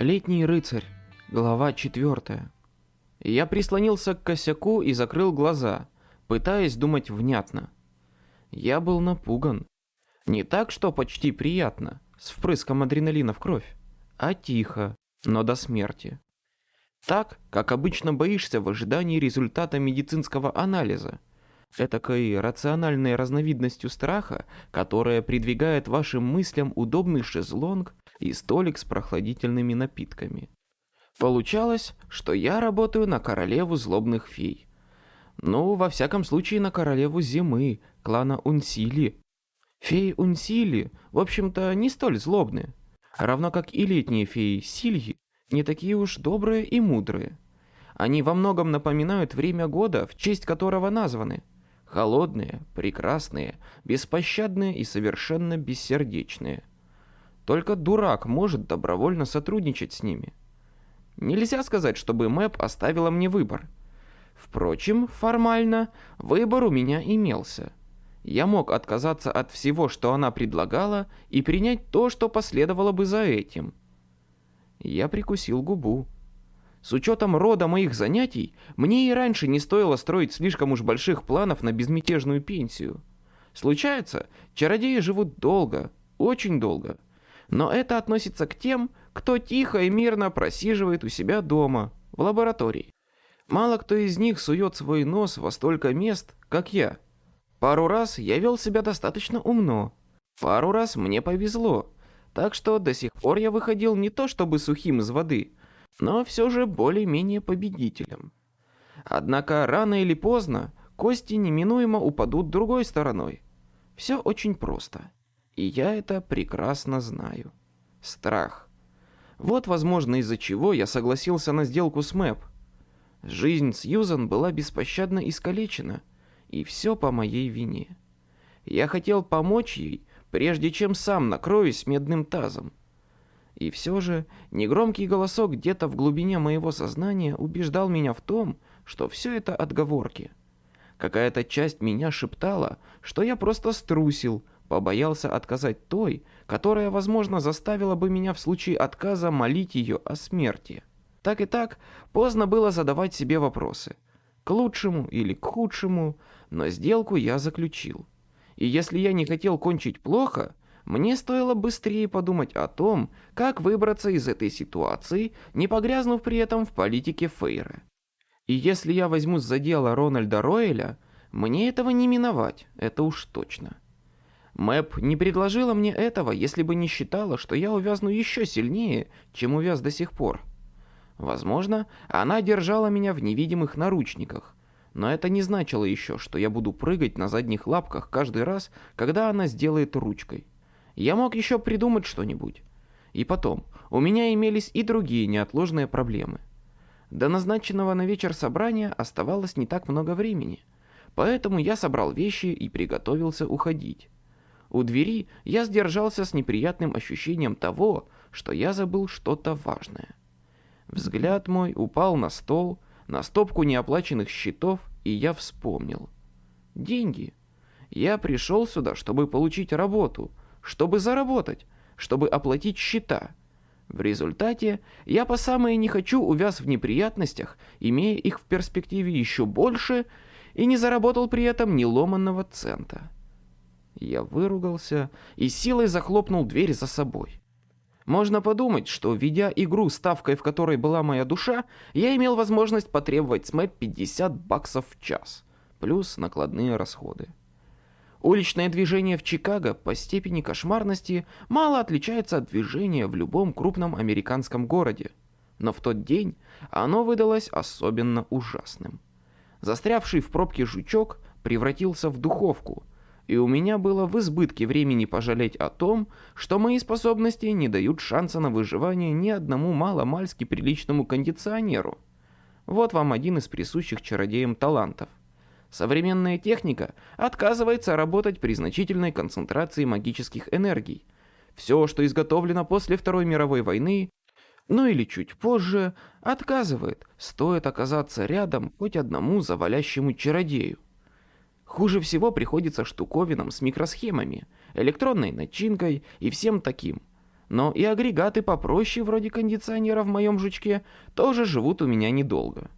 Летний рыцарь. Глава четвертая. Я прислонился к косяку и закрыл глаза, пытаясь думать внятно. Я был напуган. Не так, что почти приятно, с впрыском адреналина в кровь, а тихо, но до смерти. Так, как обычно боишься в ожидании результата медицинского анализа. Этакой рациональной разновидностью страха, которая придвигает вашим мыслям удобный шезлонг и столик с прохладительными напитками. Получалось, что я работаю на королеву злобных фей. Ну, во всяком случае, на королеву зимы, клана Унсили. Феи Унсили, в общем-то, не столь злобные. Равно как и летние феи Сильи, не такие уж добрые и мудрые. Они во многом напоминают время года, в честь которого названы. Холодные, прекрасные, беспощадные и совершенно бессердечные. Только дурак может добровольно сотрудничать с ними. Нельзя сказать, чтобы Мэп оставила мне выбор. Впрочем, формально, выбор у меня имелся. Я мог отказаться от всего, что она предлагала, и принять то, что последовало бы за этим. Я прикусил губу. С учетом рода моих занятий, мне и раньше не стоило строить слишком уж больших планов на безмятежную пенсию. Случается, чародеи живут долго, очень долго. Но это относится к тем, кто тихо и мирно просиживает у себя дома, в лаборатории. Мало кто из них сует свой нос во столько мест, как я. Пару раз я вел себя достаточно умно. Пару раз мне повезло. Так что до сих пор я выходил не то чтобы сухим из воды, но все же более-менее победителем. Однако рано или поздно кости неминуемо упадут другой стороной. Все очень просто. И я это прекрасно знаю. Страх. Вот, возможно, из-за чего я согласился на сделку с Мэп. Жизнь Сьюзан была беспощадно искалечена, и все по моей вине. Я хотел помочь ей, прежде чем сам накроюсь медным тазом. И все же негромкий голосок где-то в глубине моего сознания убеждал меня в том, что все это отговорки. Какая-то часть меня шептала, что я просто струсил, побоялся отказать той, которая, возможно, заставила бы меня в случае отказа молить ее о смерти. Так и так, поздно было задавать себе вопросы. К лучшему или к худшему, но сделку я заключил. И если я не хотел кончить плохо, мне стоило быстрее подумать о том, как выбраться из этой ситуации, не погрязнув при этом в политике Фейра. И если я возьмусь за дело Рональда Ройля, мне этого не миновать, это уж точно. Мэп не предложила мне этого, если бы не считала, что я увязну еще сильнее, чем увяз до сих пор. Возможно, она держала меня в невидимых наручниках, но это не значило еще, что я буду прыгать на задних лапках каждый раз, когда она сделает ручкой. Я мог еще придумать что-нибудь. И потом, у меня имелись и другие неотложные проблемы. До назначенного на вечер собрания оставалось не так много времени, поэтому я собрал вещи и приготовился уходить. У двери я сдержался с неприятным ощущением того, что я забыл что-то важное. Взгляд мой упал на стол, на стопку неоплаченных счетов, и я вспомнил. Деньги. Я пришел сюда, чтобы получить работу, чтобы заработать, чтобы оплатить счета. В результате я по самое не хочу увяз в неприятностях, имея их в перспективе еще больше, и не заработал при этом ни ломанного цента. Я выругался и силой захлопнул дверь за собой. Можно подумать, что, ведя игру ставкой, в которой была моя душа, я имел возможность потребовать с Мэп 50 баксов в час, плюс накладные расходы. Уличное движение в Чикаго по степени кошмарности мало отличается от движения в любом крупном американском городе, но в тот день оно выдалось особенно ужасным. Застрявший в пробке жучок превратился в духовку, и у меня было в избытке времени пожалеть о том, что мои способности не дают шанса на выживание ни одному мало-мальски приличному кондиционеру. Вот вам один из присущих чародеям талантов. Современная техника отказывается работать при значительной концентрации магических энергий. Все, что изготовлено после Второй мировой войны, ну или чуть позже, отказывает, стоит оказаться рядом хоть одному завалящему чародею. Хуже всего приходится штуковинам с микросхемами, электронной начинкой и всем таким. Но и агрегаты попроще, вроде кондиционера в моем жучке, тоже живут у меня недолго.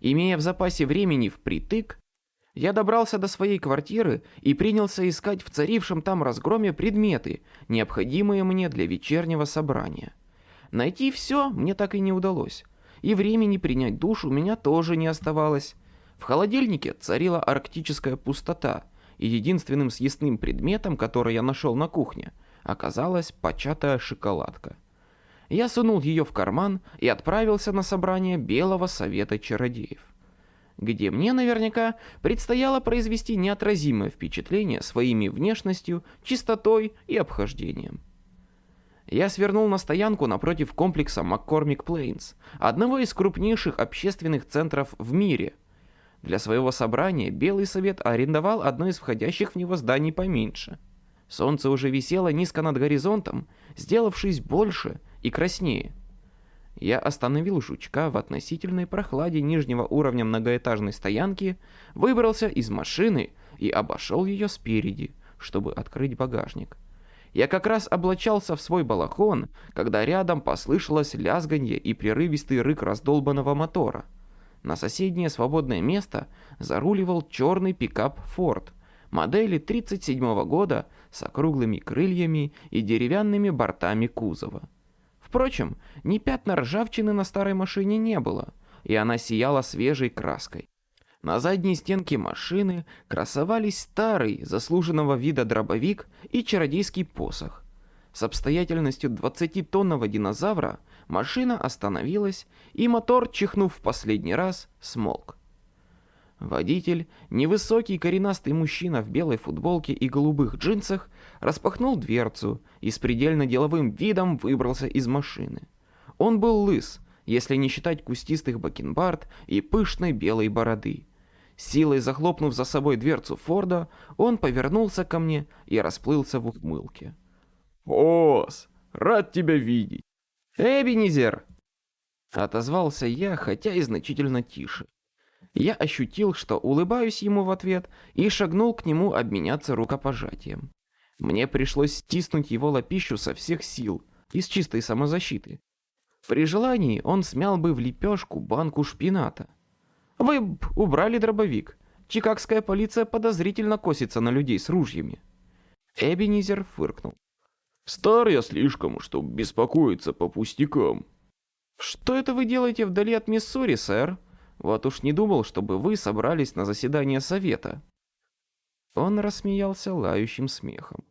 Имея в запасе времени впритык, я добрался до своей квартиры и принялся искать в царившем там разгроме предметы, необходимые мне для вечернего собрания. Найти все мне так и не удалось, и времени принять душ у меня тоже не оставалось. В холодильнике царила арктическая пустота, и единственным съестным предметом, который я нашел на кухне, оказалась початая шоколадка. Я сунул ее в карман и отправился на собрание Белого Совета Чародеев где мне наверняка предстояло произвести неотразимое впечатление своими внешностью, чистотой и обхождением. Я свернул на стоянку напротив комплекса Маккормик Плейнс, одного из крупнейших общественных центров в мире. Для своего собрания Белый Совет арендовал одно из входящих в него зданий поменьше. Солнце уже висело низко над горизонтом, сделавшись больше и краснее. Я остановил жучка в относительной прохладе нижнего уровня многоэтажной стоянки, выбрался из машины и обошел ее спереди, чтобы открыть багажник. Я как раз облачался в свой балахон, когда рядом послышалось лязганье и прерывистый рык раздолбанного мотора. На соседнее свободное место заруливал черный пикап Ford модели 37 года с округлыми крыльями и деревянными бортами кузова. Впрочем, ни пятна ржавчины на старой машине не было, и она сияла свежей краской. На задней стенке машины красовались старый, заслуженного вида дробовик и чародейский посох. С обстоятельностью 20-тонного динозавра машина остановилась, и мотор, чихнув в последний раз, смолк. Водитель, невысокий коренастый мужчина в белой футболке и голубых джинсах, распахнул дверцу и с предельно деловым видом выбрался из машины. Он был лыс, если не считать кустистых бакенбард и пышной белой бороды. Силой захлопнув за собой дверцу Форда, он повернулся ко мне и расплылся в ухмылке. «Ос, рад тебя видеть!» «Эбенизер!» Отозвался я, хотя и значительно тише. Я ощутил, что улыбаюсь ему в ответ и шагнул к нему обменяться рукопожатием. Мне пришлось стиснуть его лапищу со всех сил, из чистой самозащиты. При желании он смял бы в лепешку банку шпината. Вы б убрали дробовик. Чикагская полиция подозрительно косится на людей с ружьями. Эбенизер фыркнул. Стар я слишком, чтобы беспокоиться по пустякам. Что это вы делаете вдали от Миссури, сэр? Вот уж не думал, чтобы вы собрались на заседание совета. Он рассмеялся лающим смехом.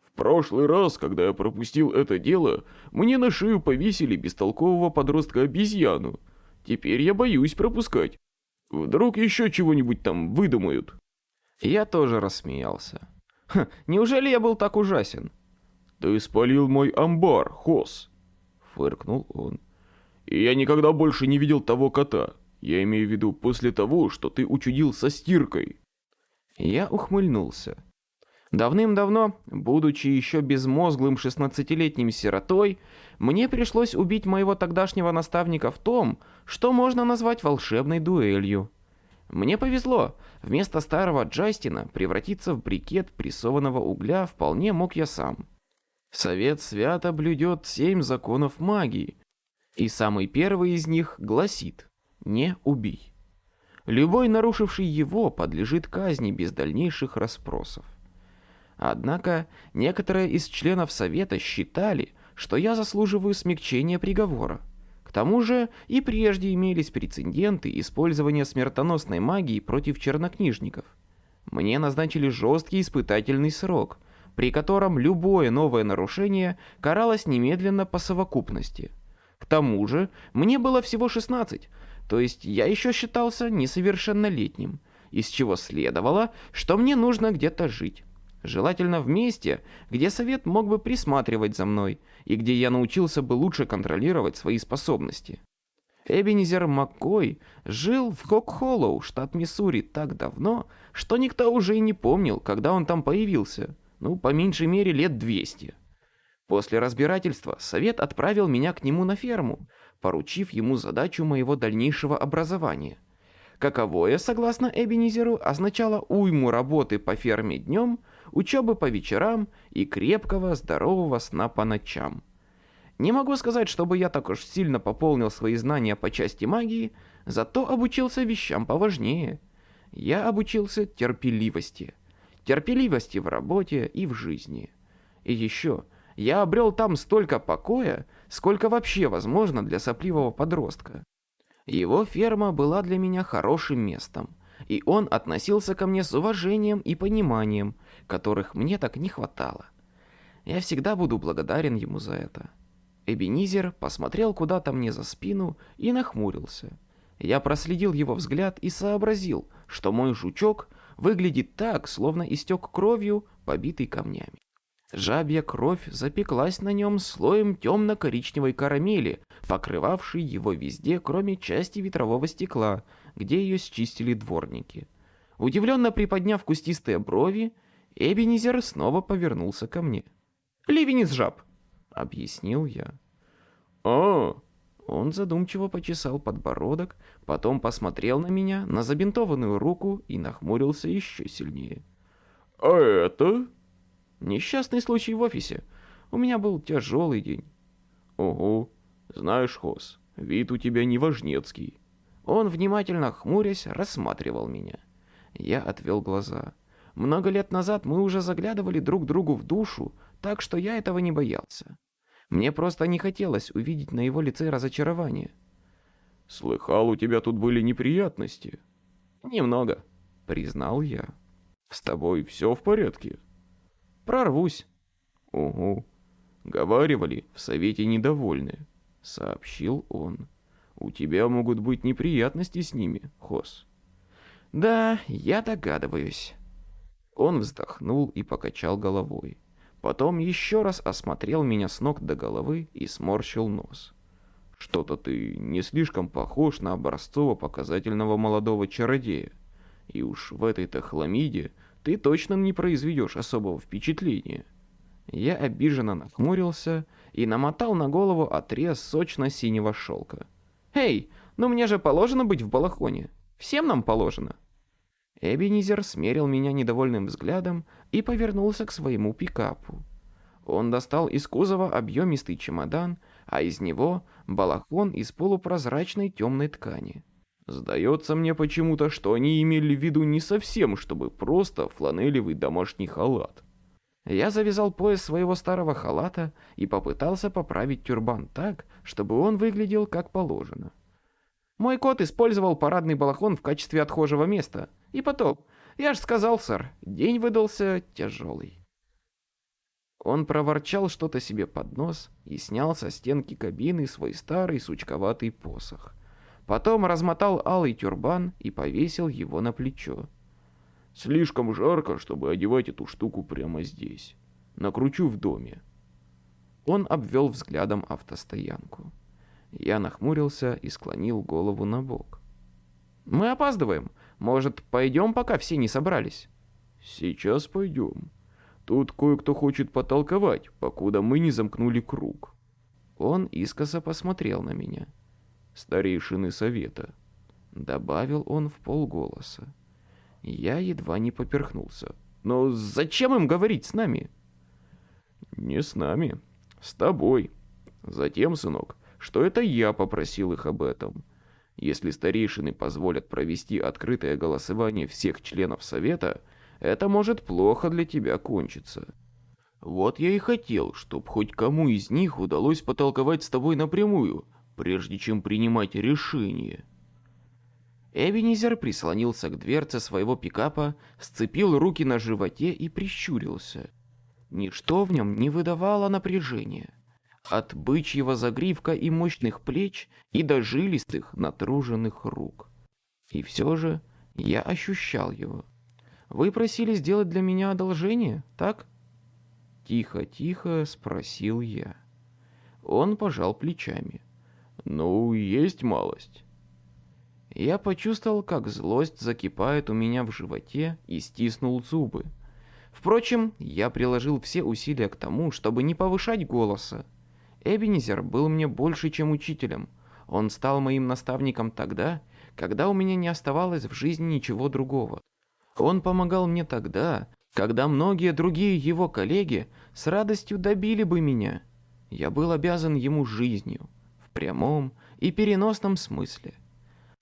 В прошлый раз, когда я пропустил это дело, мне на шею повесили бестолкового подростка-обезьяну. Теперь я боюсь пропускать. Вдруг еще чего-нибудь там выдумают. Я тоже рассмеялся. Ха, неужели я был так ужасен? Ты спалил мой амбар, Хос, фыркнул он. И я никогда больше не видел того кота. Я имею в виду после того, что ты учудил со стиркой. Я ухмыльнулся. Давным-давно, будучи еще безмозглым шестнадцатилетним сиротой, мне пришлось убить моего тогдашнего наставника в том, что можно назвать волшебной дуэлью. Мне повезло, вместо старого Джастина превратиться в брикет прессованного угля вполне мог я сам. Совет свято блюдет семь законов магии, и самый первый из них гласит не убий. Любой нарушивший его подлежит казни без дальнейших расспросов. Однако некоторые из членов совета считали, что я заслуживаю смягчения приговора. К тому же и прежде имелись прецеденты использования смертоносной магии против чернокнижников. Мне назначили жесткий испытательный срок, при котором любое новое нарушение каралось немедленно по совокупности. К тому же мне было всего 16, то есть я еще считался несовершеннолетним, из чего следовало, что мне нужно где-то жить. Желательно в месте, где совет мог бы присматривать за мной, и где я научился бы лучше контролировать свои способности. Эбенизер Маккой жил в Кок-Холлоу, штат Миссури, так давно, что никто уже и не помнил, когда он там появился. Ну, по меньшей мере, лет 200. После разбирательства совет отправил меня к нему на ферму, поручив ему задачу моего дальнейшего образования. Каковое, согласно Эбенизеру, означало уйму работы по ферме днем, учебы по вечерам и крепкого здорового сна по ночам. Не могу сказать, чтобы я так уж сильно пополнил свои знания по части магии, зато обучился вещам поважнее. Я обучился терпеливости. Терпеливости в работе и в жизни. И еще, я обрел там столько покоя, сколько вообще возможно для сопливого подростка. Его ферма была для меня хорошим местом, и он относился ко мне с уважением и пониманием, которых мне так не хватало. Я всегда буду благодарен ему за это. Эбенизер посмотрел куда-то мне за спину и нахмурился. Я проследил его взгляд и сообразил, что мой жучок выглядит так, словно истек кровью, побитый камнями. Жабья кровь запеклась на нем слоем темно-коричневой карамели, покрывавшей его везде, кроме части ветрового стекла, где ее счистили дворники. Удивленно приподняв кустистые брови, Эбенизер снова повернулся ко мне. «Ливень из жаб», — объяснил я. «А, Он задумчиво почесал подбородок, потом посмотрел на меня, на забинтованную руку и нахмурился еще сильнее. а это?» Несчастный случай в офисе. У меня был тяжелый день. «Ого, знаешь, Хос, вид у тебя неважнецкий». Он, внимательно хмурясь, рассматривал меня. Я отвел глаза. Много лет назад мы уже заглядывали друг другу в душу, так что я этого не боялся. Мне просто не хотелось увидеть на его лице разочарование. «Слыхал, у тебя тут были неприятности?» «Немного», — признал я. «С тобой все в порядке?» «Прорвусь». «Угу. Говаривали, в совете недовольны», — сообщил он. «У тебя могут быть неприятности с ними, Хос». «Да, я догадываюсь». Он вздохнул и покачал головой. Потом еще раз осмотрел меня с ног до головы и сморщил нос. «Что-то ты не слишком похож на образцово-показательного молодого чародея. И уж в этой-то хламиде ты точно не произведешь особого впечатления». Я обиженно нахмурился и намотал на голову отрез сочно-синего шелка. «Эй, ну мне же положено быть в балахоне. Всем нам положено». Эбенизер смерил меня недовольным взглядом и повернулся к своему пикапу. Он достал из кузова объемистый чемодан, а из него балахон из полупрозрачной темной ткани. Сдается мне почему-то, что они имели в виду не совсем, чтобы просто фланелевый домашний халат. Я завязал пояс своего старого халата и попытался поправить тюрбан так, чтобы он выглядел как положено. Мой кот использовал парадный балахон в качестве отхожего места. И потом, я ж сказал, сэр, день выдался тяжелый. Он проворчал что-то себе под нос и снял со стенки кабины свой старый сучковатый посох. Потом размотал алый тюрбан и повесил его на плечо. Слишком жарко, чтобы одевать эту штуку прямо здесь. Накручу в доме. Он обвел взглядом автостоянку. Я нахмурился и склонил голову на бок. «Мы опаздываем. Может, пойдем, пока все не собрались?» «Сейчас пойдем. Тут кое-кто хочет потолковать, покуда мы не замкнули круг». Он искоса посмотрел на меня. «Старейшины совета», — добавил он в полголоса. Я едва не поперхнулся. «Но зачем им говорить с нами?» «Не с нами, с тобой. Затем, сынок, что это я попросил их об этом. Если старейшины позволят провести открытое голосование всех членов совета, это может плохо для тебя кончиться. Вот я и хотел, чтобы хоть кому из них удалось потолковать с тобой напрямую, прежде чем принимать решение». Эбенизер прислонился к дверце своего пикапа, сцепил руки на животе и прищурился. Ничто в нем не выдавало напряжения. От бычьего загривка и мощных плеч и до жилистых натруженных рук. И все же я ощущал его. «Вы просили сделать для меня одолжение, так?» Тихо-тихо спросил я. Он пожал плечами. «Ну, есть малость». Я почувствовал, как злость закипает у меня в животе и стиснул зубы. Впрочем, я приложил все усилия к тому, чтобы не повышать голоса. Эбенизер был мне больше, чем учителем. Он стал моим наставником тогда, когда у меня не оставалось в жизни ничего другого. Он помогал мне тогда, когда многие другие его коллеги с радостью добили бы меня. я был обязан ему жизнью, в прямом и переносном смысле.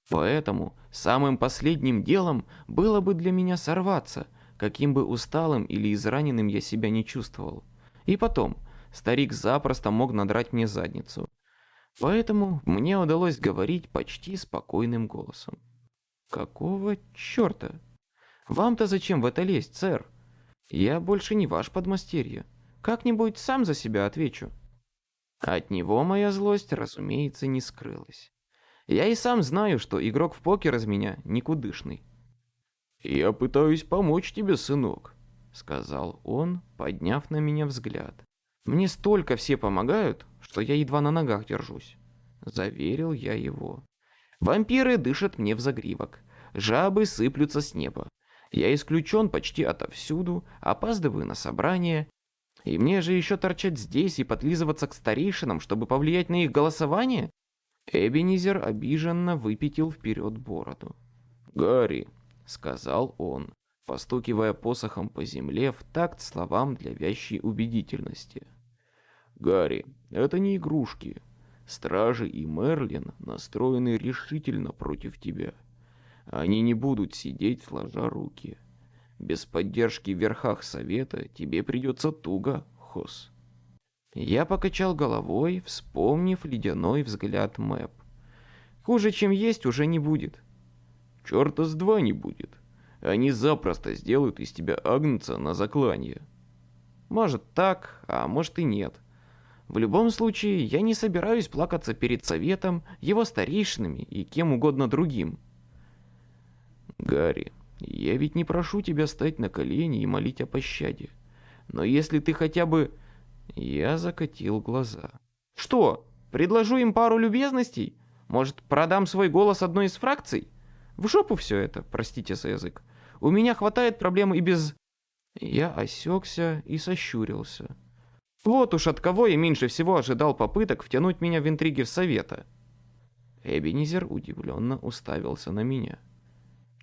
Поэтому самым последним делом было бы для меня сорваться, каким бы усталым или израненным я себя не чувствовал. И потом, старик запросто мог надрать мне задницу. Поэтому мне удалось говорить почти спокойным голосом. «Какого черта? Вам-то зачем в это лезть, сэр? Я больше не ваш подмастерье. Как-нибудь сам за себя отвечу». От него моя злость, разумеется, не скрылась. Я и сам знаю, что игрок в покер из меня никудышный. «Я пытаюсь помочь тебе, сынок», — сказал он, подняв на меня взгляд. «Мне столько все помогают, что я едва на ногах держусь», — заверил я его. «Вампиры дышат мне в загривок, жабы сыплются с неба. Я исключен почти отовсюду, опаздываю на собрание, и мне же еще торчать здесь и подлизываться к старейшинам, чтобы повлиять на их голосование?» Эбенизер обиженно выпятил вперед бороду. «Гарри», — сказал он, постукивая посохом по земле в такт словам для вящей убедительности. «Гарри, это не игрушки. Стражи и Мерлин настроены решительно против тебя. Они не будут сидеть сложа руки. Без поддержки в верхах совета тебе придется туго, Хос». Я покачал головой, вспомнив ледяной взгляд Мэп. Хуже, чем есть, уже не будет. Чёрта с два не будет. Они запросто сделают из тебя агнца на заклание. Может так, а может и нет. В любом случае, я не собираюсь плакаться перед советом, его старейшинами и кем угодно другим. Гарри, я ведь не прошу тебя стать на колени и молить о пощаде. Но если ты хотя бы я закатил глаза. Что, предложу им пару любезностей? Может, продам свой голос одной из фракций? В жопу все это, простите за язык. У меня хватает проблем и без... Я осекся и сощурился. Вот уж от кого я меньше всего ожидал попыток втянуть меня в интриги в совета. Эбенизер удивленно уставился на меня.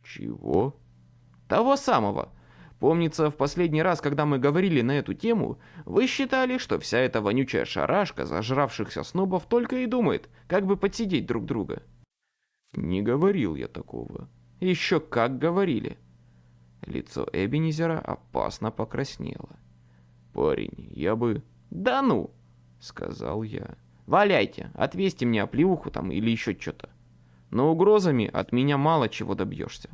«Чего?» «Того самого. Помнится, в последний раз, когда мы говорили на эту тему, вы считали, что вся эта вонючая шарашка зажравшихся снобов только и думает, как бы подсидеть друг друга. Не говорил я такого. Еще как говорили. Лицо Эбенизера опасно покраснело. Парень, я бы... Да ну, сказал я. Валяйте, отвесьте мне оплеуху там или еще что-то. Но угрозами от меня мало чего добьешься.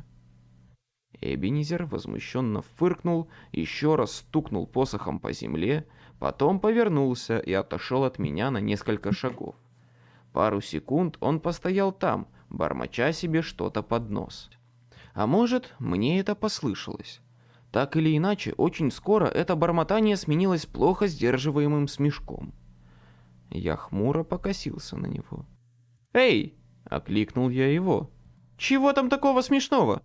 Эбенизер возмущенно фыркнул, еще раз стукнул посохом по земле, потом повернулся и отошел от меня на несколько шагов. Пару секунд он постоял там, бормоча себе что-то под нос. А может, мне это послышалось. Так или иначе, очень скоро это бормотание сменилось плохо сдерживаемым смешком. Я хмуро покосился на него. «Эй!» — окликнул я его. «Чего там такого смешного?»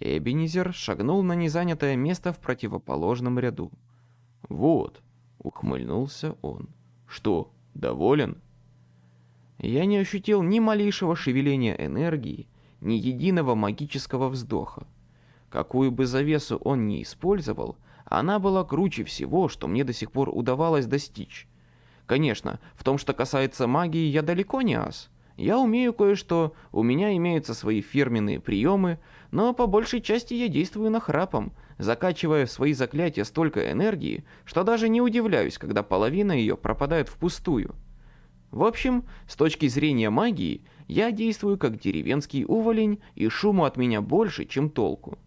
Эбенизер шагнул на незанятое место в противоположном ряду. «Вот», — ухмыльнулся он. «Что, доволен?» Я не ощутил ни малейшего шевеления энергии, ни единого магического вздоха. Какую бы завесу он ни использовал, она была круче всего, что мне до сих пор удавалось достичь. Конечно, в том, что касается магии, я далеко не ас. Я умею кое-что, у меня имеются свои фирменные приемы, но по большей части я действую нахрапом, закачивая в свои заклятия столько энергии, что даже не удивляюсь, когда половина ее пропадает впустую. В общем, с точки зрения магии, я действую как деревенский уволень, и шуму от меня больше, чем толку.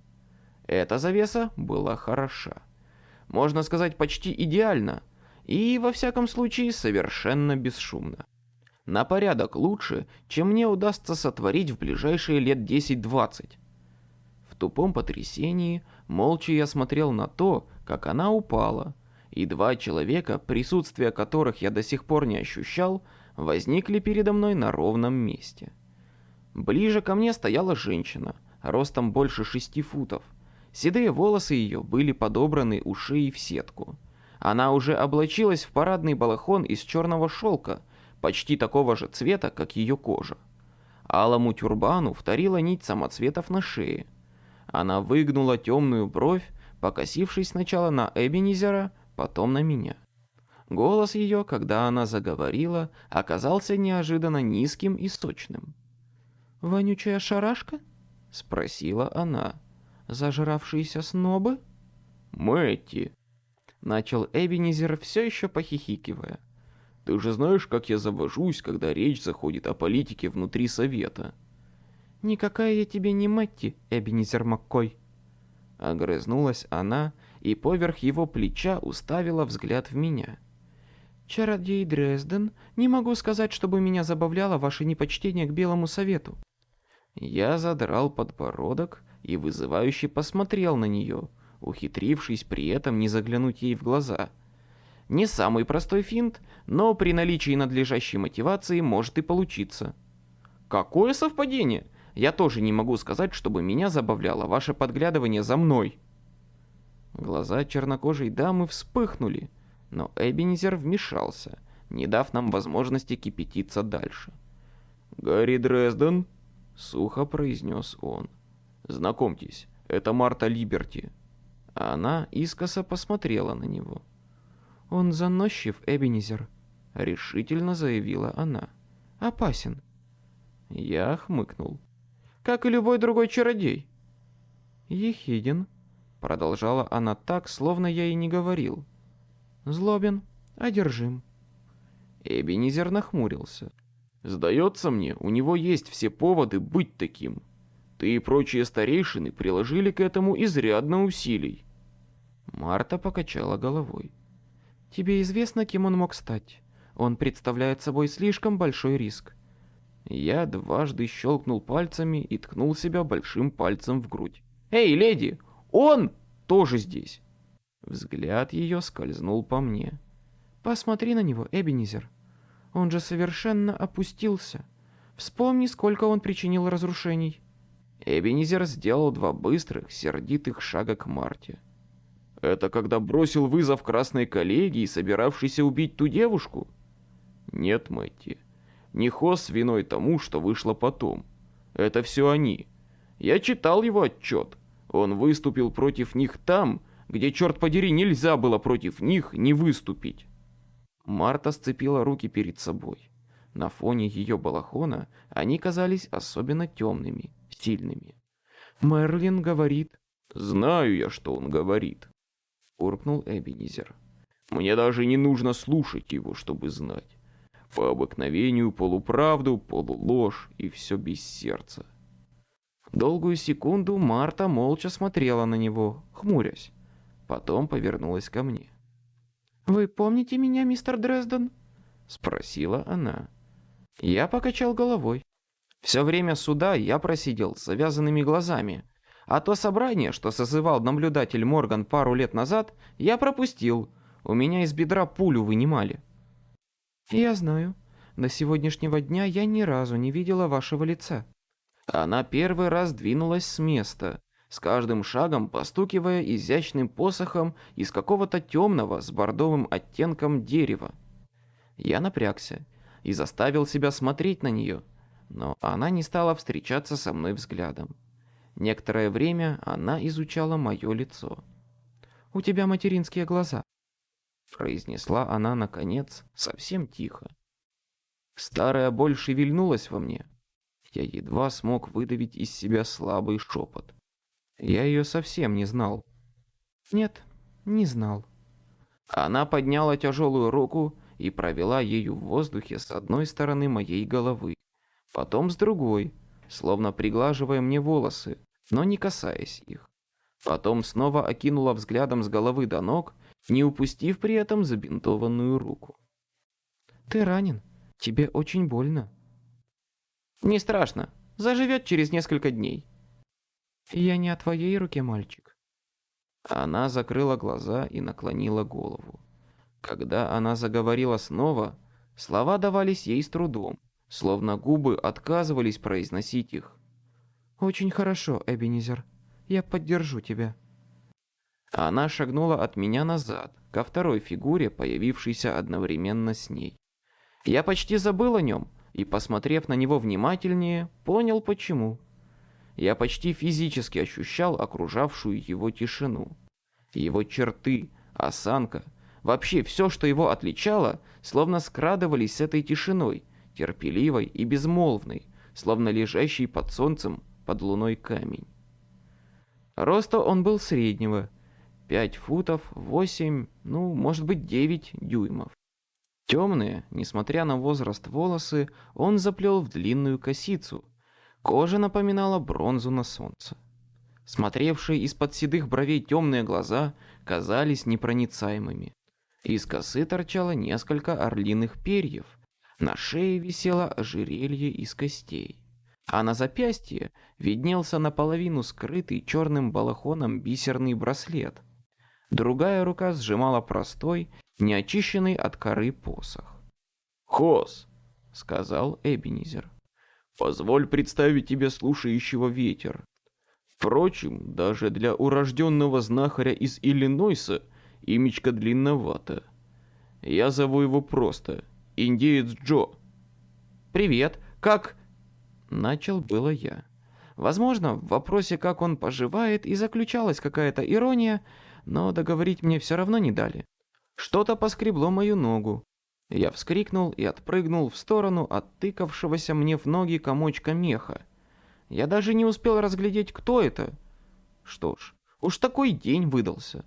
Эта завеса была хороша. Можно сказать, почти идеально, и, во всяком случае, совершенно бесшумно. На порядок лучше, чем мне удастся сотворить в ближайшие лет 10-20 тупом потрясении, молча я смотрел на то, как она упала, и два человека, присутствие которых я до сих пор не ощущал, возникли передо мной на ровном месте. Ближе ко мне стояла женщина, ростом больше шести футов. Седые волосы ее были подобраны у шеи в сетку. Она уже облачилась в парадный балахон из черного шелка, почти такого же цвета, как ее кожа. Алому тюрбану вторила нить самоцветов на шее – она выгнула темную бровь, покосившись сначала на Эбенизера, потом на меня. Голос ее, когда она заговорила, оказался неожиданно низким и сочным. «Вонючая шарашка?» — спросила она. «Зажравшиеся снобы?» «Мэтти!» — начал Эбенизер, все еще похихикивая. «Ты же знаешь, как я завожусь, когда речь заходит о политике внутри Совета?» «Никакая я тебе не Мэтти, Эбенизер Маккой!» Огрызнулась она и поверх его плеча уставила взгляд в меня. «Чародей Дрезден, не могу сказать, чтобы меня забавляло ваше непочтение к Белому Совету». Я задрал подбородок и вызывающе посмотрел на нее, ухитрившись при этом не заглянуть ей в глаза. Не самый простой финт, но при наличии надлежащей мотивации может и получиться. Какое совпадение! Я тоже не могу сказать, чтобы меня забавляло ваше подглядывание за мной. Глаза чернокожей дамы вспыхнули, но Эбенизер вмешался, не дав нам возможности кипятиться дальше. «Гарри Дрезден», — сухо произнес он, — «знакомьтесь, это Марта Либерти». Она искоса посмотрела на него. «Он заносчив, Эбенизер», — решительно заявила она. «Опасен». Я хмыкнул как и любой другой чародей. Ехиден, продолжала она так, словно я и не говорил. Злобен, одержим. Эбенизер нахмурился. Сдается мне, у него есть все поводы быть таким. Ты и прочие старейшины приложили к этому изрядно усилий. Марта покачала головой. Тебе известно, кем он мог стать. Он представляет собой слишком большой риск. Я дважды щелкнул пальцами и ткнул себя большим пальцем в грудь. «Эй, леди! Он тоже здесь!» Взгляд ее скользнул по мне. «Посмотри на него, Эбенизер. Он же совершенно опустился. Вспомни, сколько он причинил разрушений». Эбенизер сделал два быстрых, сердитых шага к Марте. «Это когда бросил вызов красной коллегии, собиравшейся убить ту девушку?» «Нет, Мэтти, не Хос виной тому, что вышло потом. Это все они. Я читал его отчет. Он выступил против них там, где, черт подери, нельзя было против них не выступить. Марта сцепила руки перед собой. На фоне ее балахона они казались особенно темными, сильными. Мерлин говорит... «Знаю я, что он говорит», — уркнул Эбенизер. «Мне даже не нужно слушать его, чтобы знать. По обыкновению полуправду, полуложь и все без сердца. Долгую секунду Марта молча смотрела на него, хмурясь. Потом повернулась ко мне. «Вы помните меня, мистер Дрезден?» Спросила она. Я покачал головой. Все время суда я просидел с завязанными глазами, а то собрание, что созывал наблюдатель Морган пару лет назад, я пропустил. У меня из бедра пулю вынимали. «Я знаю. До сегодняшнего дня я ни разу не видела вашего лица». Она первый раз двинулась с места, с каждым шагом постукивая изящным посохом из какого-то темного с бордовым оттенком дерева. Я напрягся и заставил себя смотреть на нее, но она не стала встречаться со мной взглядом. Некоторое время она изучала мое лицо. «У тебя материнские глаза», произнесла она наконец, совсем тихо. Старая боль шевельнулась во мне. Я едва смог выдавить из себя слабый шепот. Я ее совсем не знал. Нет, не знал. Она подняла тяжелую руку и провела ею в воздухе с одной стороны моей головы, потом с другой, словно приглаживая мне волосы, но не касаясь их. Потом снова окинула взглядом с головы до ног не упустив при этом забинтованную руку. «Ты ранен. Тебе очень больно». «Не страшно. Заживет через несколько дней». «Я не о твоей руке, мальчик». Она закрыла глаза и наклонила голову. Когда она заговорила снова, слова давались ей с трудом, словно губы отказывались произносить их. «Очень хорошо, Эбенизер. Я поддержу тебя». Она шагнула от меня назад, ко второй фигуре, появившейся одновременно с ней. Я почти забыл о нем и, посмотрев на него внимательнее, понял почему. Я почти физически ощущал окружавшую его тишину. Его черты, осанка, Вообще все, что его отличало, словно скрадывались с этой тишиной, терпеливой и безмолвной, словно лежащий под солнцем под луной камень. Роста он был среднего, 5 футов, 8, ну, может быть, 9 дюймов. Темные, несмотря на возраст волосы, он заплел в длинную косицу. Кожа напоминала бронзу на солнце. Смотревшие из-под седых бровей темные глаза казались непроницаемыми. Из косы торчало несколько орлиных перьев. На шее висело ожерелье из костей. А на запястье виднелся наполовину скрытый черным балахоном бисерный браслет. Другая рука сжимала простой, неочищенный от коры посох. «Хос», — сказал Эбенизер, — «позволь представить тебе слушающего ветер. Впрочем, даже для урожденного знахаря из Иллинойса имечко длинновато. Я зову его просто Индеец Джо». «Привет, как...» Начал было я. Возможно, в вопросе, как он поживает, и заключалась какая-то ирония, но договорить мне все равно не дали. Что-то поскребло мою ногу. Я вскрикнул и отпрыгнул в сторону от тыкавшегося мне в ноги комочка меха. Я даже не успел разглядеть, кто это. Что ж, уж такой день выдался.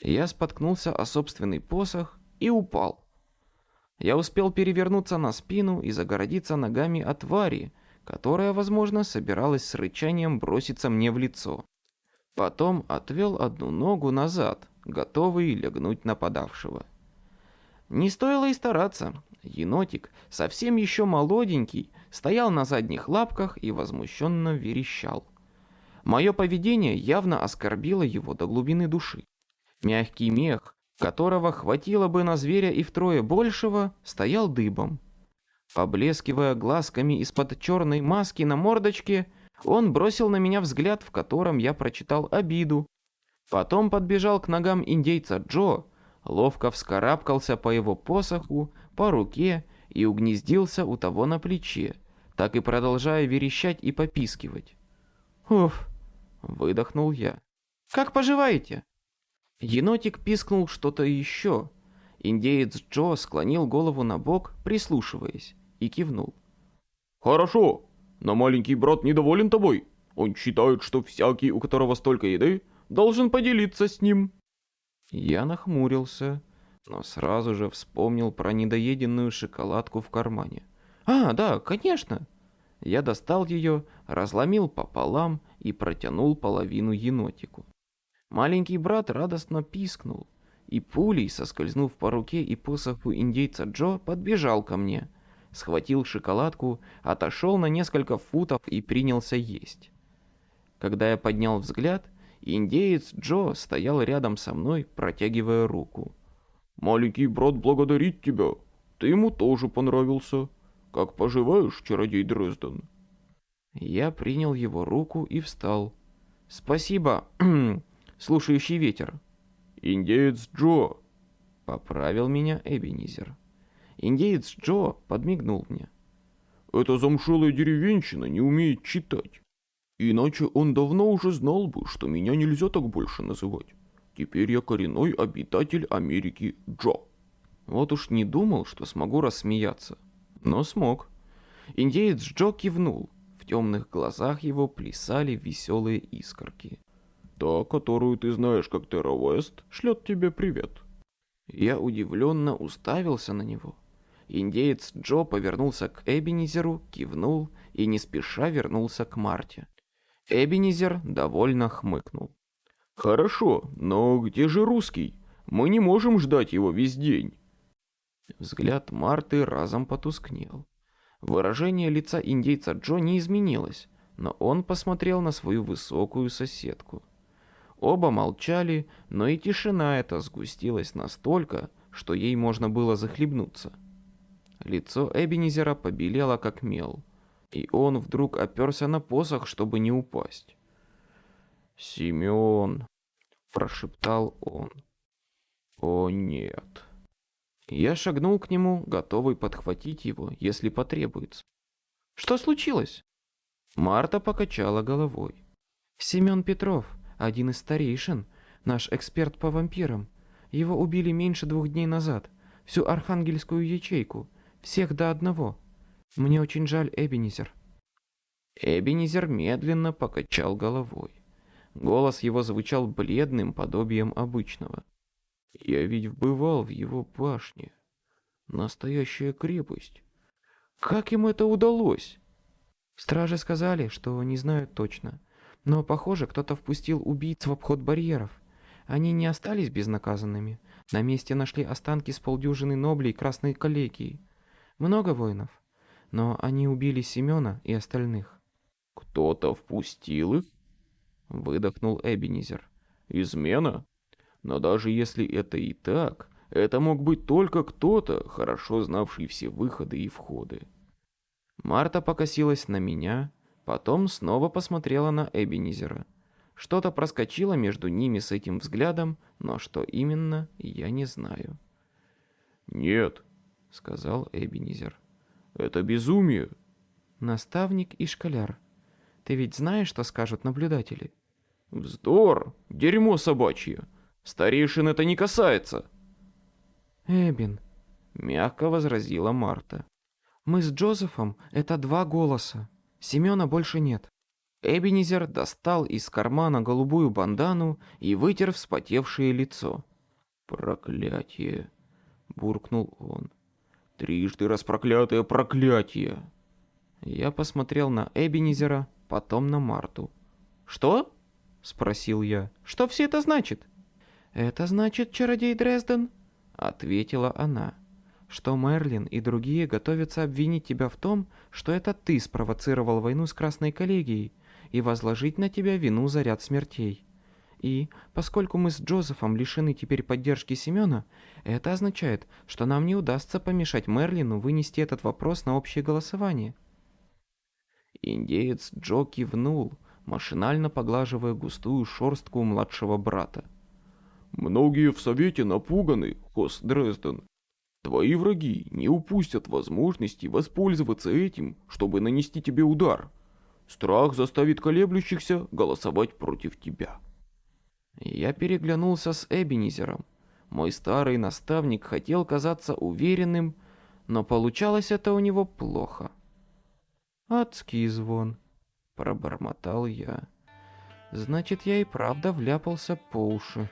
Я споткнулся о собственный посох и упал. Я успел перевернуться на спину и загородиться ногами от твари, которая, возможно, собиралась с рычанием броситься мне в лицо. Потом отвел одну ногу назад, готовый легнуть нападавшего. Не стоило и стараться. Енотик, совсем еще молоденький, стоял на задних лапках и возмущенно верещал. Мое поведение явно оскорбило его до глубины души. Мягкий мех, которого хватило бы на зверя и втрое большего, стоял дыбом. Поблескивая глазками из-под черной маски на мордочке, он бросил на меня взгляд, в котором я прочитал обиду. Потом подбежал к ногам индейца Джо, ловко вскарабкался по его посоху, по руке и угнездился у того на плече, так и продолжая верещать и попискивать. «Уф!» — выдохнул я. «Как поживаете?» Енотик пискнул что-то еще. Индеец Джо склонил голову на бок, прислушиваясь, и кивнул. «Хорошо, но маленький брат недоволен тобой. Он считает, что всякий, у которого столько еды, должен поделиться с ним». Я нахмурился, но сразу же вспомнил про недоеденную шоколадку в кармане. «А, да, конечно!» Я достал ее, разломил пополам и протянул половину енотику. Маленький брат радостно пискнул, и пулей, соскользнув по руке и посоху индейца Джо, подбежал ко мне, схватил шоколадку, отошел на несколько футов и принялся есть. Когда я поднял взгляд, индеец Джо стоял рядом со мной, протягивая руку. «Маленький брат благодарит тебя. Ты ему тоже понравился. Как поживаешь, чародей Дрезден?» Я принял его руку и встал. «Спасибо, слушающий ветер. «Индеец Джо!» — поправил меня Эбенизер. Индеец Джо подмигнул мне. «Эта замшелая деревенщина не умеет читать. Иначе он давно уже знал бы, что меня нельзя так больше называть. Теперь я коренной обитатель Америки Джо». Вот уж не думал, что смогу рассмеяться. Но смог. Индеец Джо кивнул. В темных глазах его плясали веселые искорки. Та, которую ты знаешь как Терра Уэст, шлет тебе привет. Я удивленно уставился на него. Индеец Джо повернулся к Эбенизеру, кивнул и не спеша вернулся к Марте. Эбенизер довольно хмыкнул. «Хорошо, но где же русский? Мы не можем ждать его весь день». Взгляд Марты разом потускнел. Выражение лица индейца Джо не изменилось, но он посмотрел на свою высокую соседку. Оба молчали, но и тишина эта сгустилась настолько, что ей можно было захлебнуться. Лицо Эбенизера побелело как мел, и он вдруг оперся на посох, чтобы не упасть. «Семен!» — прошептал он. «О нет!» Я шагнул к нему, готовый подхватить его, если потребуется. «Что случилось?» Марта покачала головой. «Семен Петров, один из старейшин, наш эксперт по вампирам. Его убили меньше двух дней назад. Всю архангельскую ячейку. Всех до одного. Мне очень жаль, Эбенизер». Эбенизер медленно покачал головой. Голос его звучал бледным подобием обычного. «Я ведь бывал в его башне. Настоящая крепость. Как им это удалось?» Стражи сказали, что не знают точно. Но, похоже, кто-то впустил убийц в обход барьеров. Они не остались безнаказанными. На месте нашли останки с полдюжины ноблей Красной коллегии. Много воинов. Но они убили Семена и остальных. «Кто-то впустил их?» Выдохнул Эбенизер. «Измена? Но даже если это и так, это мог быть только кто-то, хорошо знавший все выходы и входы». Марта покосилась на меня, потом снова посмотрела на Эбенизера. Что-то проскочило между ними с этим взглядом, но что именно, я не знаю. «Нет», — сказал Эбенизер. «Это безумие». «Наставник и школяр», ты ведь знаешь, что скажут наблюдатели? Вздор! Дерьмо собачье! Старейшин это не касается!» «Эбин», — мягко возразила Марта. «Мы с Джозефом — это два голоса. Семена больше нет». Эбенизер достал из кармана голубую бандану и вытер вспотевшее лицо. «Проклятие!» — буркнул он. «Трижды распроклятое проклятие!» Я посмотрел на Эбенизера, потом на Марту. «Что?» — спросил я. «Что все это значит?» «Это значит, чародей Дрезден?» — ответила она. «Что Мерлин и другие готовятся обвинить тебя в том, что это ты спровоцировал войну с Красной коллегией и возложить на тебя вину за ряд смертей. И, поскольку мы с Джозефом лишены теперь поддержки Семена, это означает, что нам не удастся помешать Мерлину вынести этот вопрос на общее голосование». Индеец Джо кивнул, машинально поглаживая густую шорстку младшего брата. «Многие в Совете напуганы, Хос Дрезден. Твои враги не упустят возможности воспользоваться этим, чтобы нанести тебе удар. Страх заставит колеблющихся голосовать против тебя». Я переглянулся с Эбенизером. Мой старый наставник хотел казаться уверенным, но получалось это у него плохо. «Адский звон», — пробормотал я. «Значит, я и правда вляпался по уши».